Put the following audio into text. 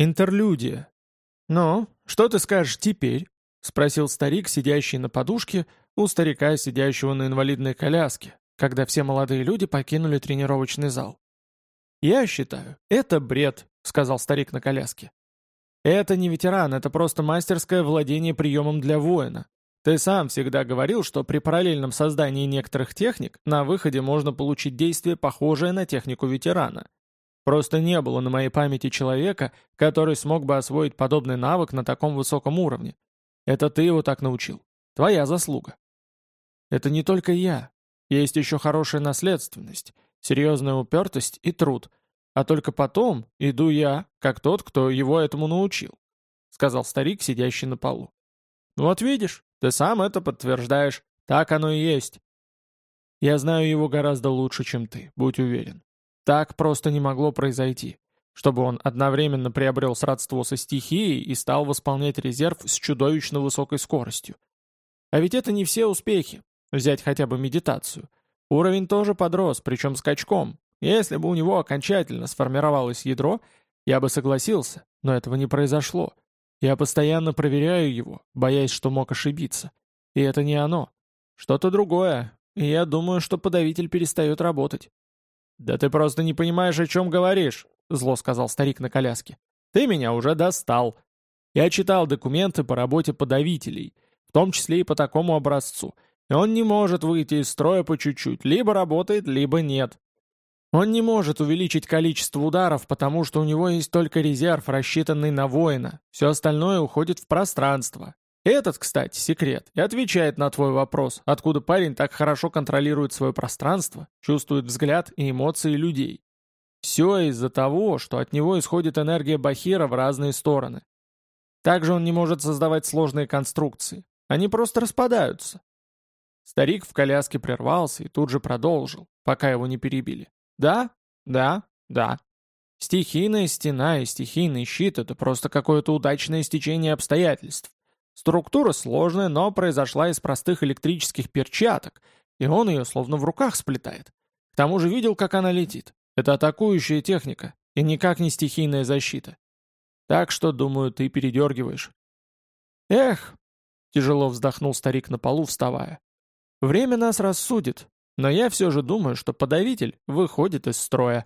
Интерлюдия. «Ну, что ты скажешь теперь?» — спросил старик, сидящий на подушке, у старика, сидящего на инвалидной коляске, когда все молодые люди покинули тренировочный зал. «Я считаю, это бред», — сказал старик на коляске. «Это не ветеран, это просто мастерское владение приемом для воина. Ты сам всегда говорил, что при параллельном создании некоторых техник на выходе можно получить действие, похожее на технику ветерана. Просто не было на моей памяти человека, который смог бы освоить подобный навык на таком высоком уровне. Это ты его так научил. Твоя заслуга. Это не только я. Есть еще хорошая наследственность, серьезная упертость и труд. А только потом иду я, как тот, кто его этому научил», — сказал старик, сидящий на полу. «Вот видишь, ты сам это подтверждаешь. Так оно и есть. Я знаю его гораздо лучше, чем ты, будь уверен. Так просто не могло произойти, чтобы он одновременно приобрел сродство со стихией и стал восполнять резерв с чудовищно высокой скоростью. А ведь это не все успехи. Взять хотя бы медитацию. Уровень тоже подрос, причем скачком. Если бы у него окончательно сформировалось ядро, я бы согласился, но этого не произошло. Я постоянно проверяю его, боясь, что мог ошибиться. И это не оно. Что-то другое. И я думаю, что подавитель перестает работать. «Да ты просто не понимаешь, о чем говоришь», — зло сказал старик на коляске. «Ты меня уже достал. Я читал документы по работе подавителей, в том числе и по такому образцу, он не может выйти из строя по чуть-чуть, либо работает, либо нет. Он не может увеличить количество ударов, потому что у него есть только резерв, рассчитанный на воина. Все остальное уходит в пространство. Этот, кстати, секрет, и отвечает на твой вопрос, откуда парень так хорошо контролирует свое пространство, чувствует взгляд и эмоции людей. Все из-за того, что от него исходит энергия Бахира в разные стороны. Также он не может создавать сложные конструкции. Они просто распадаются. Старик в коляске прервался и тут же продолжил, пока его не перебили. Да, да, да. Стихийная стена и стихийный щит — это просто какое-то удачное стечение обстоятельств. Структура сложная, но произошла из простых электрических перчаток, и он ее словно в руках сплетает. К тому же видел, как она летит. Это атакующая техника, и никак не стихийная защита. Так что, думаю, ты передергиваешь. Эх, тяжело вздохнул старик на полу, вставая. Время нас рассудит, но я все же думаю, что подавитель выходит из строя.